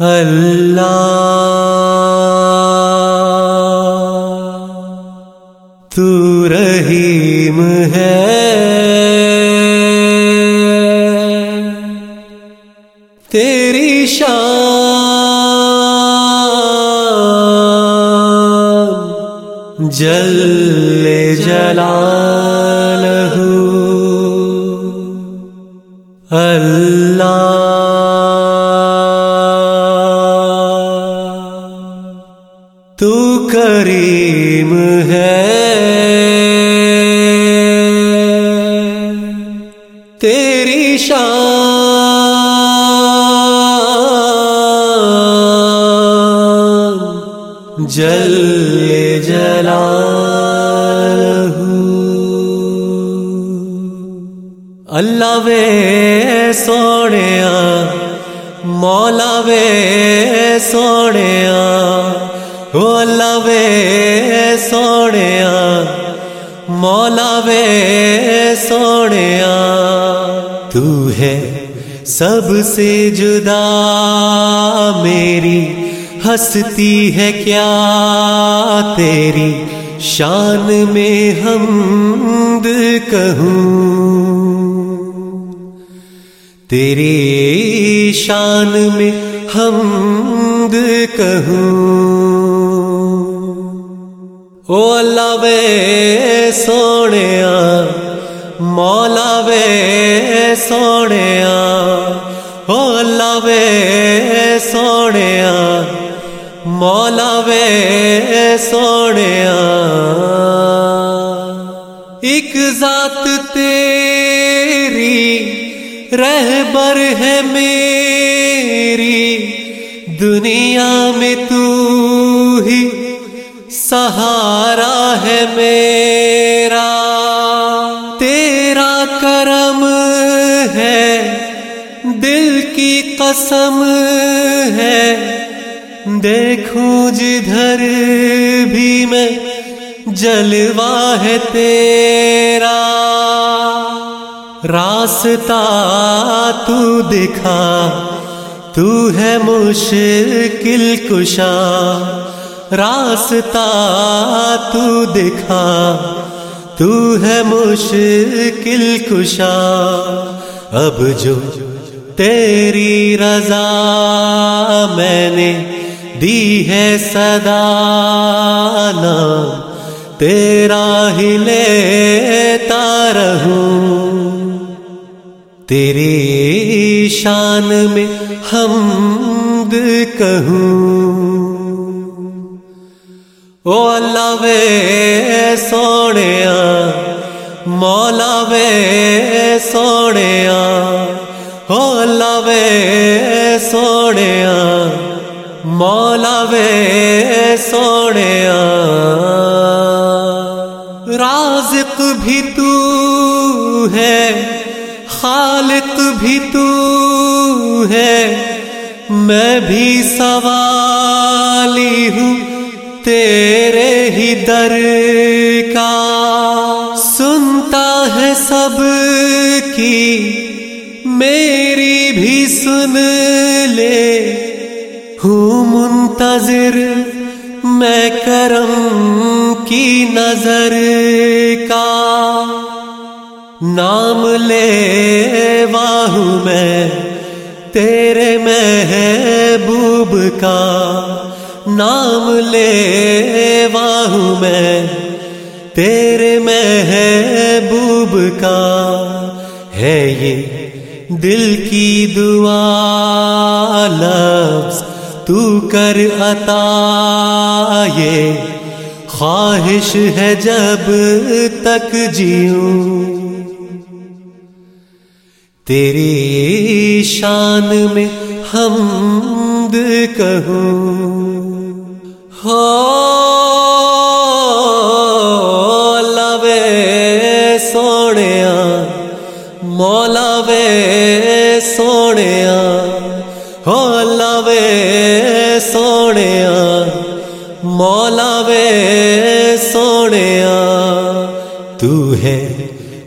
اللہ تو رحیم ہے۔ تیری شان جل جلالہ اللہ تو کریم ہے۔ تیری شان جل جلالہ اللہ وے سونے مولا وے سونے او وے سونے مولا وے سونے تو ہے سب سے جدا میری ہستی ہے کیا تیری شان میں حمد کہوں، تیری شان میں حمد کہوں۔ او اللہ وے سونے مولا وے سونے او اللہ وے سونے مولا وے سونے ایک ذات تیری رہبر ہے میری دنیا میں تو ہی سہارا ہے میرا۔ تیرا کرم ہے، دل کی قسم ہے۔ دیکھوں جدھر بھی میں جلوا ہے تیرا۔ راستہ تو دکھا۔ تو ہے مشکل کشا، راستہ تو دکھا۔ تو ہے مشکل کشا، اب جو تیری رضا میں نے دی ہے صدا نام تیرا ہی لیتا رہوں۔ تیری شان میں حمد کہوں؟ او اللہ وے سونے مولا وے سونے او اللہ وے سونے مولا وے سونے رازق بھی تو ہے۔ خالق بھی تو ہے، میں بھی سوالی ہوں تیرے ہی در کا۔ سنتا ہے سب کی، میری بھی سن لے۔ ہوں منتظر، میں کرم کی نظر نام لے واہ میں، تیرے محبوب کا نام لے واہ میں، تیرے محبوب کا ہے یہ دل کی دعا، لفظ تو کر عطا، یہ خواہش ہے جب تک جیوں۔ تیری شان میں حمد کہوں ہو سونے مولا وے سونے ہو اللہ سونے مولا وے سونے تو ہے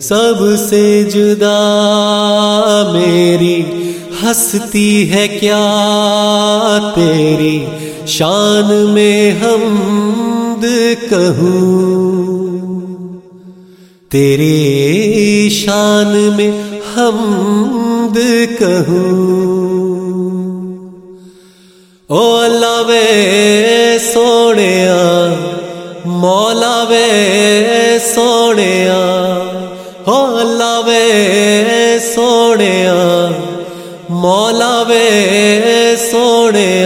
سب سے جدا میری ہستی ہے کیا تیری شان میں ہم کہوں؟ تیری شان میں ہم کہوں؟ او اللہ وے سونے مولا وے سونے وے سونے مولا وے سونے